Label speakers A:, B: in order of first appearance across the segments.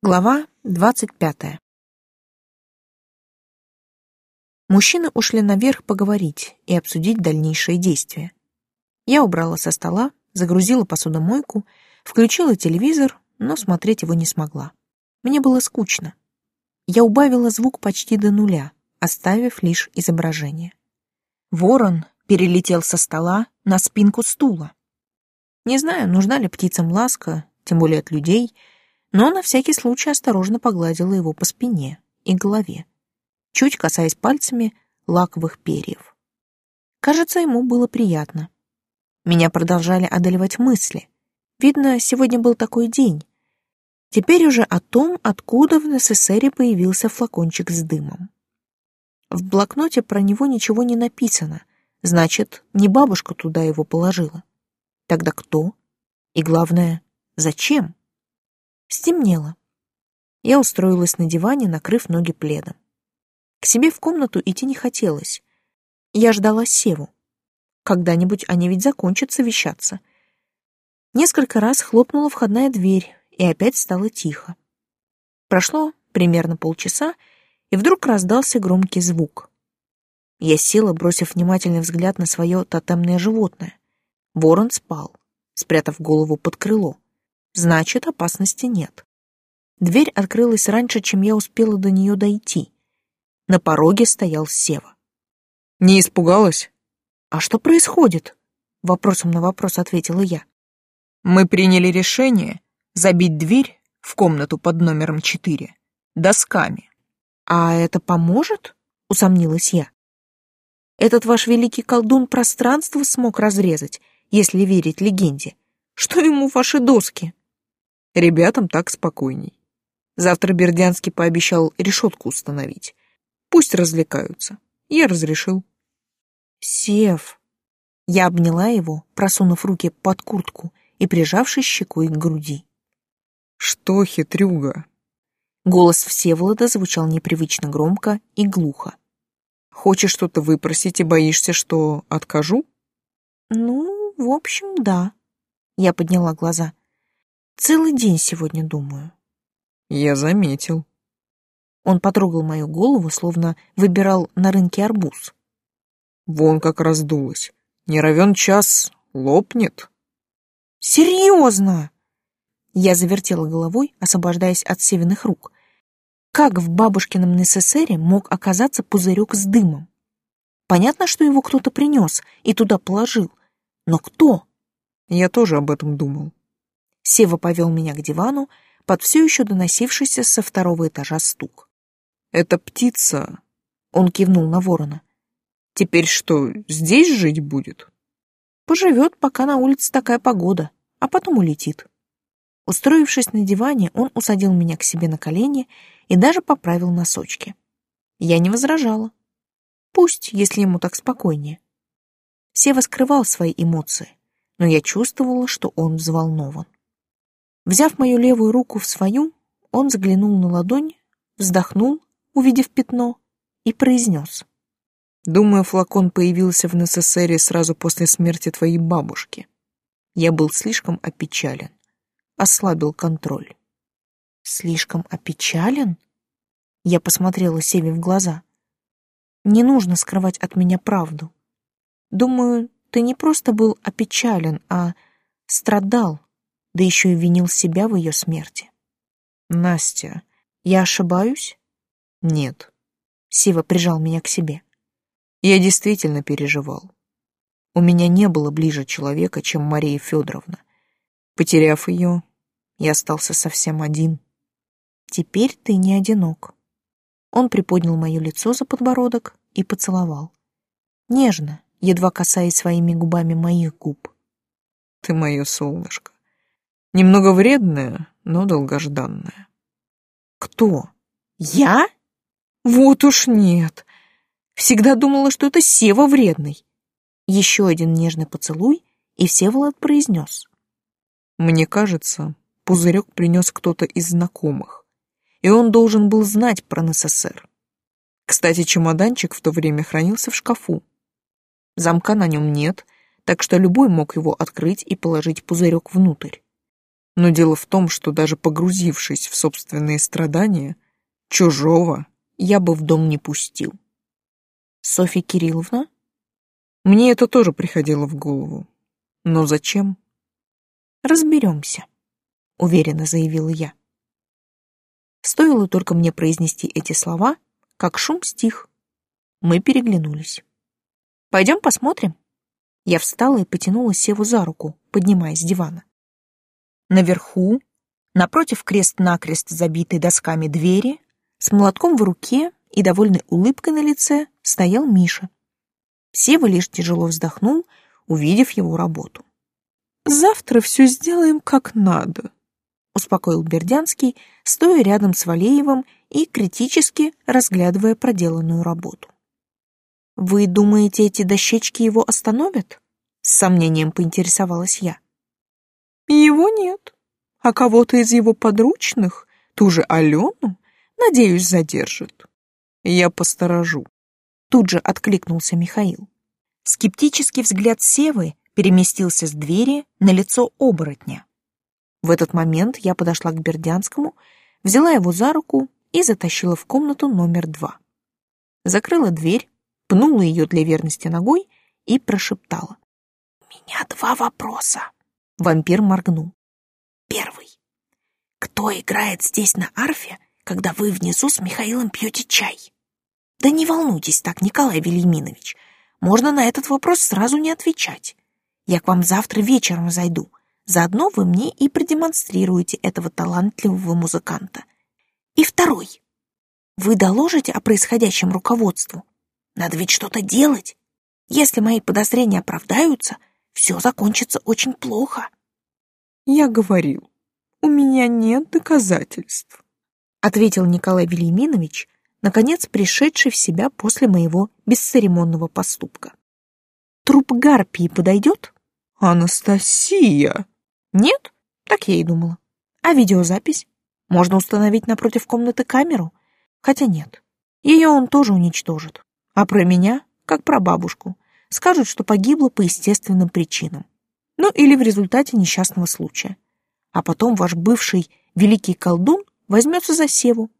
A: Глава двадцать пятая. Мужчины ушли наверх поговорить и обсудить дальнейшие действия. Я убрала со стола, загрузила посудомойку, включила телевизор, но смотреть его не смогла. Мне было скучно. Я убавила звук почти до нуля, оставив лишь изображение. Ворон перелетел со стола на спинку стула. Не знаю, нужна ли птицам ласка, тем более от людей — но на всякий случай осторожно погладила его по спине и голове, чуть касаясь пальцами лаковых перьев. Кажется, ему было приятно. Меня продолжали одолевать мысли. Видно, сегодня был такой день. Теперь уже о том, откуда в НССР появился флакончик с дымом. В блокноте про него ничего не написано, значит, не бабушка туда его положила. Тогда кто? И главное, зачем? Стемнело. Я устроилась на диване, накрыв ноги пледом. К себе в комнату идти не хотелось. Я ждала Севу. Когда-нибудь они ведь закончат совещаться. Несколько раз хлопнула входная дверь, и опять стало тихо. Прошло примерно полчаса, и вдруг раздался громкий звук. Я села, бросив внимательный взгляд на свое тотемное животное. Ворон спал, спрятав голову под крыло. Значит, опасности нет. Дверь открылась раньше, чем я успела до нее дойти. На пороге стоял Сева.
B: «Не испугалась?»
A: «А что происходит?» Вопросом на вопрос ответила я.
B: «Мы приняли решение забить дверь в комнату под номером четыре досками».
A: «А это поможет?» — усомнилась я. «Этот ваш великий колдун пространство смог разрезать, если верить легенде. Что ему ваши доски?»
B: Ребятам так спокойней. Завтра Бердянский пообещал решетку установить. Пусть развлекаются. Я разрешил.
A: Сев. Я обняла его, просунув руки под куртку и прижавшись щекой к груди.
B: Что, хитрюга?
A: Голос Всеволода звучал непривычно громко и глухо.
B: Хочешь что-то выпросить и боишься, что откажу?
A: Ну, в общем, да. Я подняла глаза. Целый день сегодня думаю.
B: Я заметил.
A: Он потрогал мою голову, словно выбирал на рынке арбуз.
B: Вон как раздулась. Не равен час лопнет.
A: Серьезно? Я завертела головой, освобождаясь от севиных рук. Как в бабушкином НССРе мог оказаться пузырек с дымом? Понятно, что его кто-то принес и туда положил. Но кто?
B: Я тоже об этом думал.
A: Сева повел меня к дивану под все еще доносившийся со второго этажа стук.
B: «Это птица!»
A: Он кивнул на ворона.
B: «Теперь что, здесь жить будет?»
A: «Поживет, пока на улице такая погода, а потом улетит». Устроившись на диване, он усадил меня к себе на колени и даже поправил носочки. Я не возражала. Пусть, если ему так спокойнее. Сева скрывал свои эмоции, но я чувствовала, что он взволнован. Взяв мою левую руку в свою, он заглянул на ладонь, вздохнул, увидев пятно, и произнес.
B: «Думаю, флакон появился в НССР сразу после смерти твоей бабушки. Я был слишком опечален, ослабил контроль».
A: «Слишком опечален?» Я посмотрела Севе в глаза. «Не нужно скрывать от меня правду. Думаю, ты не просто был опечален, а страдал, да еще и винил себя в ее смерти.
B: «Настя,
A: я ошибаюсь?»
B: «Нет».
A: Сива прижал меня к себе.
B: «Я действительно переживал. У меня не было ближе человека, чем Мария Федоровна. Потеряв ее, я остался совсем один.
A: Теперь ты не одинок». Он приподнял мое лицо за подбородок и поцеловал. Нежно, едва касаясь своими губами моих губ.
B: «Ты мое солнышко. Немного вредная, но долгожданная.
A: Кто? Я? Вот уж нет. Всегда думала, что это Сева вредный. Еще один нежный поцелуй, и Всеволод произнес.
B: Мне кажется, пузырек принес кто-то из знакомых, и он должен был знать про НССР. Кстати, чемоданчик в то время хранился в шкафу. Замка на нем нет, так что любой мог его открыть и положить пузырек внутрь. Но дело в том, что даже погрузившись в собственные страдания, чужого я бы в дом не пустил.
A: Софья Кирилловна?
B: Мне это тоже приходило в голову. Но зачем?
A: Разберемся, уверенно заявила я. Стоило только мне произнести эти слова, как шум стих. Мы переглянулись. Пойдем посмотрим. Я встала и потянула Севу за руку, поднимаясь с дивана. Наверху, напротив крест-накрест забитой досками двери, с молотком в руке и довольной улыбкой на лице стоял Миша. Сева лишь тяжело вздохнул, увидев его работу.
B: «Завтра все сделаем как надо», — успокоил Бердянский, стоя рядом с Валеевым и критически разглядывая проделанную работу.
A: «Вы думаете, эти дощечки его остановят?» — с сомнением поинтересовалась я.
B: Его нет. А кого-то из его подручных, ту же Алену, надеюсь, задержит. Я посторожу.
A: Тут же откликнулся Михаил. Скептический взгляд Севы переместился с двери на лицо оборотня. В этот момент я подошла к Бердянскому, взяла его за руку и затащила в комнату номер два. Закрыла дверь, пнула ее для верности ногой и прошептала. «У меня два вопроса». Вампир моргнул. Первый. Кто играет здесь на арфе, когда вы внизу с Михаилом пьете чай? Да не волнуйтесь так, Николай Велиминович. Можно на этот вопрос сразу не отвечать. Я к вам завтра вечером зайду. Заодно вы мне и продемонстрируете этого талантливого музыканта. И второй. Вы доложите о происходящем руководству. Надо ведь что-то делать. Если мои подозрения оправдаются, все закончится очень плохо.
B: Я говорил, у меня нет доказательств,
A: ответил Николай Велиминович, наконец пришедший в себя после моего бесцеремонного поступка. Труп гарпии подойдет?
B: Анастасия!
A: Нет? Так я и думала. А видеозапись? Можно установить напротив комнаты камеру? Хотя нет. Ее он тоже уничтожит. А про меня, как про бабушку, скажут, что погибла по естественным причинам. Ну или в результате несчастного случая. А потом ваш бывший великий колдун возьмется за Севу.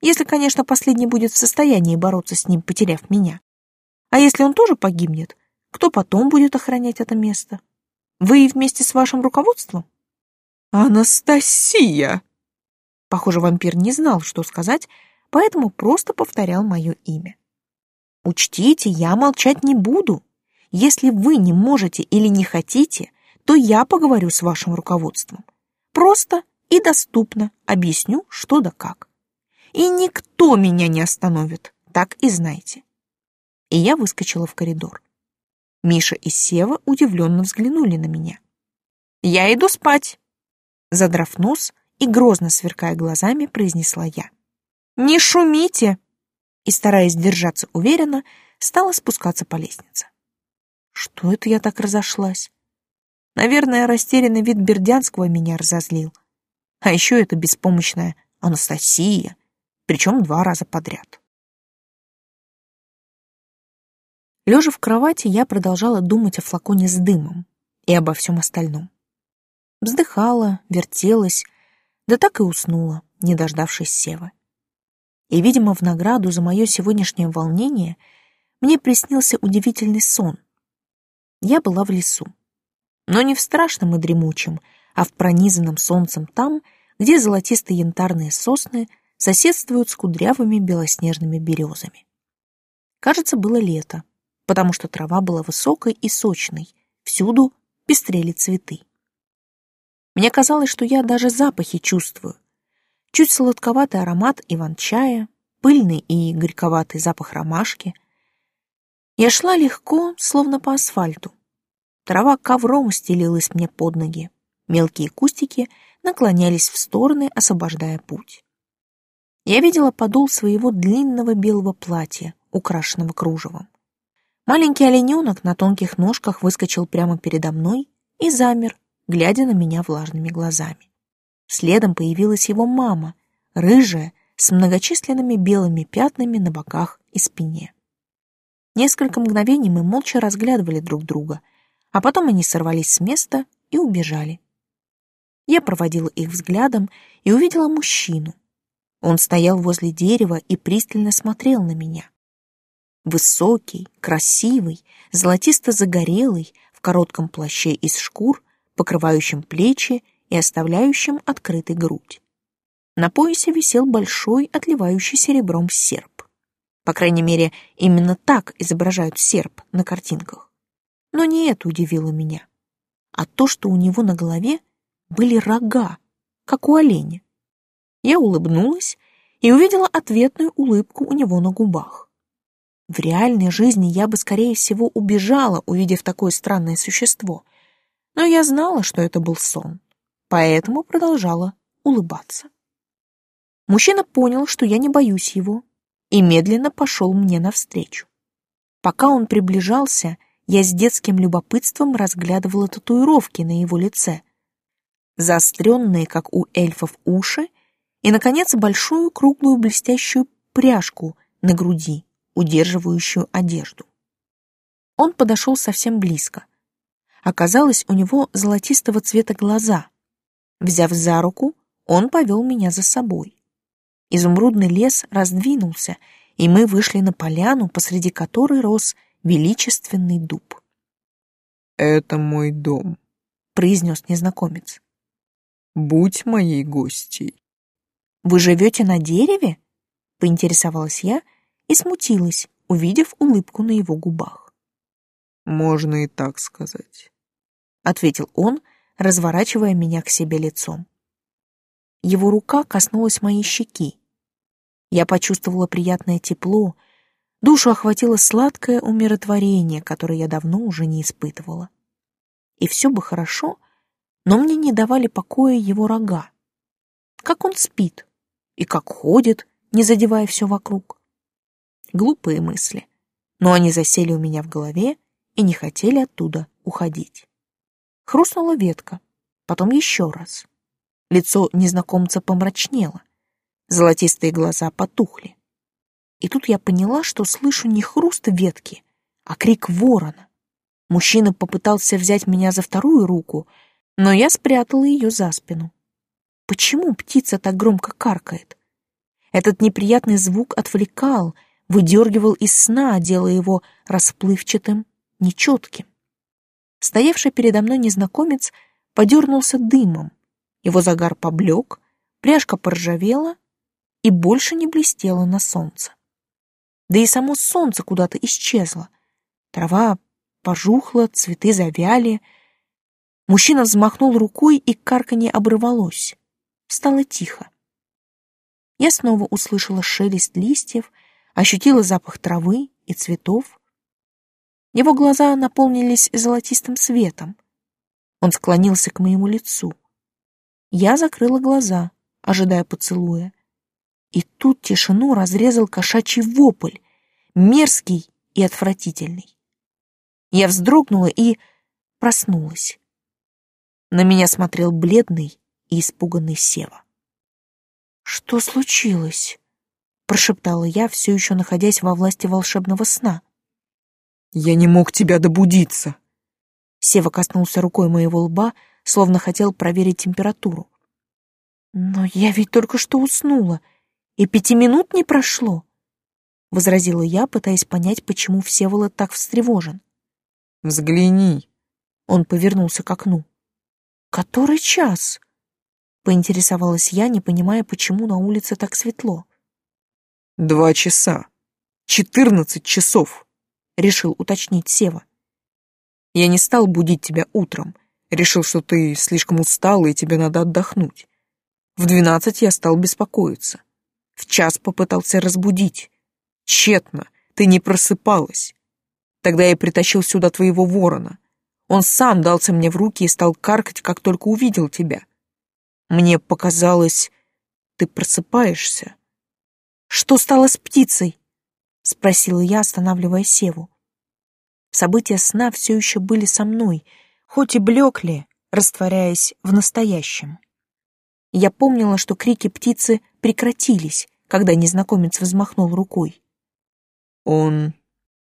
A: Если, конечно, последний будет в состоянии бороться с ним, потеряв меня. А если он тоже погибнет, кто потом будет охранять это место? Вы вместе с вашим руководством?
B: Анастасия!
A: Похоже, вампир не знал, что сказать, поэтому просто повторял мое имя. Учтите, я молчать не буду. Если вы не можете или не хотите, то я поговорю с вашим руководством. Просто и доступно объясню, что да как. И никто меня не остановит, так и знайте. И я выскочила в коридор. Миша и Сева удивленно взглянули на меня. «Я иду спать!» Задрав нос и грозно сверкая глазами, произнесла я. «Не шумите!» И, стараясь держаться уверенно, стала спускаться по лестнице. Что это я так разошлась? Наверное, растерянный вид Бердянского меня разозлил. А еще это беспомощная Анастасия, причем два раза подряд. Лежа в кровати, я продолжала думать о флаконе с дымом и обо всем остальном. Вздыхала, вертелась, да так и уснула, не дождавшись Севы. И, видимо, в награду за мое сегодняшнее волнение мне приснился удивительный сон — я была в лесу. Но не в страшном и дремучем, а в пронизанном солнцем там, где золотистые янтарные сосны соседствуют с кудрявыми белоснежными березами. Кажется, было лето, потому что трава была высокой и сочной, всюду пестрели цветы. Мне казалось, что я даже запахи чувствую. Чуть сладковатый аромат иван-чая, пыльный и горьковатый запах ромашки, я шла легко, словно по асфальту. Трава ковром стелилась мне под ноги. Мелкие кустики наклонялись в стороны, освобождая путь. Я видела подол своего длинного белого платья, украшенного кружевом. Маленький олененок на тонких ножках выскочил прямо передо мной и замер, глядя на меня влажными глазами. Следом появилась его мама, рыжая, с многочисленными белыми пятнами на боках и спине. Несколько мгновений мы молча разглядывали друг друга, а потом они сорвались с места и убежали. Я проводила их взглядом и увидела мужчину. Он стоял возле дерева и пристально смотрел на меня. Высокий, красивый, золотисто-загорелый, в коротком плаще из шкур, покрывающем плечи и оставляющем открытой грудь. На поясе висел большой, отливающий серебром серп. По крайней мере, именно так изображают серп на картинках. Но не это удивило меня, а то, что у него на голове были рога, как у оленя. Я улыбнулась и увидела ответную улыбку у него на губах. В реальной жизни я бы, скорее всего, убежала, увидев такое странное существо. Но я знала, что это был сон, поэтому продолжала улыбаться. Мужчина понял, что я не боюсь его, и медленно пошел мне навстречу. Пока он приближался, я с детским любопытством разглядывала татуировки на его лице. Заостренные, как у эльфов, уши и, наконец, большую круглую блестящую пряжку на груди, удерживающую одежду. Он подошел совсем близко. Оказалось, у него золотистого цвета глаза. Взяв за руку, он повел меня за собой. Изумрудный лес раздвинулся, и мы вышли на поляну, посреди которой рос величественный дуб.
B: «Это мой дом», — произнес незнакомец. «Будь моей гостьей».
A: «Вы живете на дереве?» — поинтересовалась я и смутилась, увидев улыбку на его губах.
B: «Можно и так сказать», —
A: ответил он, разворачивая меня к себе лицом. Его рука коснулась моей щеки. Я почувствовала приятное тепло, душу охватило сладкое умиротворение, которое я давно уже не испытывала. И все бы хорошо, но мне не давали покоя его рога. Как он спит и как ходит, не задевая все вокруг. Глупые мысли, но они засели у меня в голове и не хотели оттуда уходить. Хрустнула ветка, потом еще раз. Лицо незнакомца помрачнело, золотистые глаза потухли. И тут я поняла, что слышу не хруст ветки, а крик ворона. Мужчина попытался взять меня за вторую руку, но я спрятала ее за спину. Почему птица так громко каркает? Этот неприятный звук отвлекал, выдергивал из сна, делая его расплывчатым, нечетким. Стоявший передо мной незнакомец подернулся дымом. Его загар поблек, пряжка поржавела и больше не блестела на солнце. Да и само солнце куда-то исчезло. Трава пожухла, цветы завяли. Мужчина взмахнул рукой, и карканье оборвалось. Стало тихо. Я снова услышала шелест листьев, ощутила запах травы и цветов. Его глаза наполнились золотистым светом. Он склонился к моему лицу. Я закрыла глаза, ожидая поцелуя. И тут тишину разрезал кошачий вопль, мерзкий и отвратительный. Я вздрогнула и проснулась. На меня смотрел бледный и испуганный Сева. «Что случилось?» — прошептала я, все еще находясь во власти волшебного сна.
B: «Я не мог тебя добудиться!»
A: Сева коснулся рукой моего лба, словно хотел проверить температуру. «Но я ведь только что уснула, и пяти минут не прошло», — возразила я, пытаясь понять, почему Всеволод так встревожен.
B: «Взгляни!»
A: Он повернулся к окну. «Который час?» Поинтересовалась я, не понимая, почему на улице так светло.
B: «Два часа. Четырнадцать часов», — решил уточнить Сева. «Я не стал будить тебя утром. Решил, что ты слишком устала и тебе надо отдохнуть. В двенадцать я стал беспокоиться. В час попытался разбудить. Тщетно, ты не просыпалась. Тогда я притащил сюда твоего ворона. Он сам дался мне в руки и стал каркать, как только увидел тебя. Мне показалось, ты просыпаешься.
A: Что стало с птицей? Спросила я, останавливая Севу. События сна все еще были со мной, хоть и блекли, растворяясь в настоящем. Я помнила, что крики птицы прекратились, когда незнакомец взмахнул рукой.
B: Он...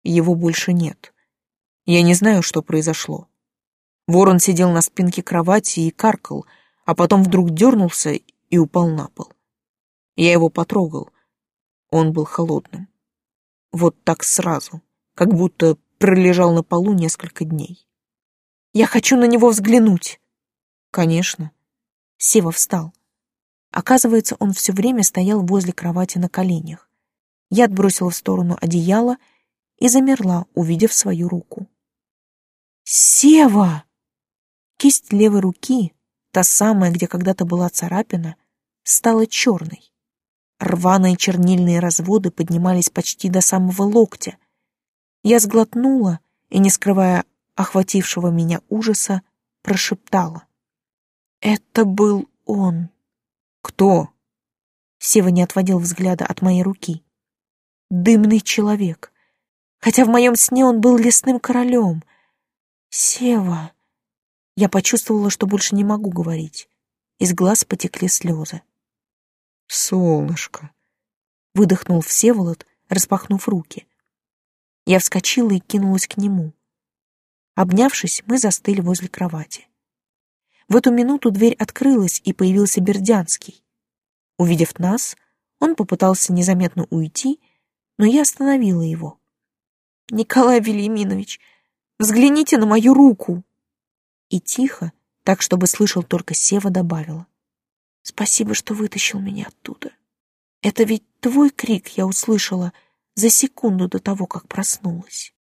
B: Его больше нет. Я не знаю, что произошло. Ворон сидел на спинке кровати и каркал, а потом вдруг дернулся и упал на пол. Я его потрогал. Он был холодным. Вот так сразу, как будто пролежал на полу несколько дней.
A: «Я хочу на него взглянуть!»
B: «Конечно».
A: Сева встал. Оказывается, он все время стоял возле кровати на коленях. Я отбросила в сторону одеяло и замерла, увидев свою руку. «Сева!» Кисть левой руки, та самая, где когда-то была царапина, стала черной. Рваные чернильные разводы поднимались почти до самого локтя. Я сглотнула и, не скрывая охватившего меня ужаса, прошептала. «Это был он».
B: «Кто?»
A: Сева не отводил взгляда от моей руки. «Дымный человек. Хотя в моем сне он был лесным королем. Сева...» Я почувствовала, что больше не могу говорить. Из глаз потекли слезы.
B: «Солнышко!»
A: — выдохнул Всеволод, распахнув руки. Я вскочила и кинулась к нему. Обнявшись, мы застыли возле кровати. В эту минуту дверь открылась, и появился Бердянский. Увидев нас, он попытался незаметно уйти, но я остановила его. «Николай Велиминович, взгляните на мою руку!» И тихо, так, чтобы слышал только Сева, добавила. «Спасибо, что вытащил меня оттуда. Это ведь твой крик я услышала за секунду до того, как проснулась».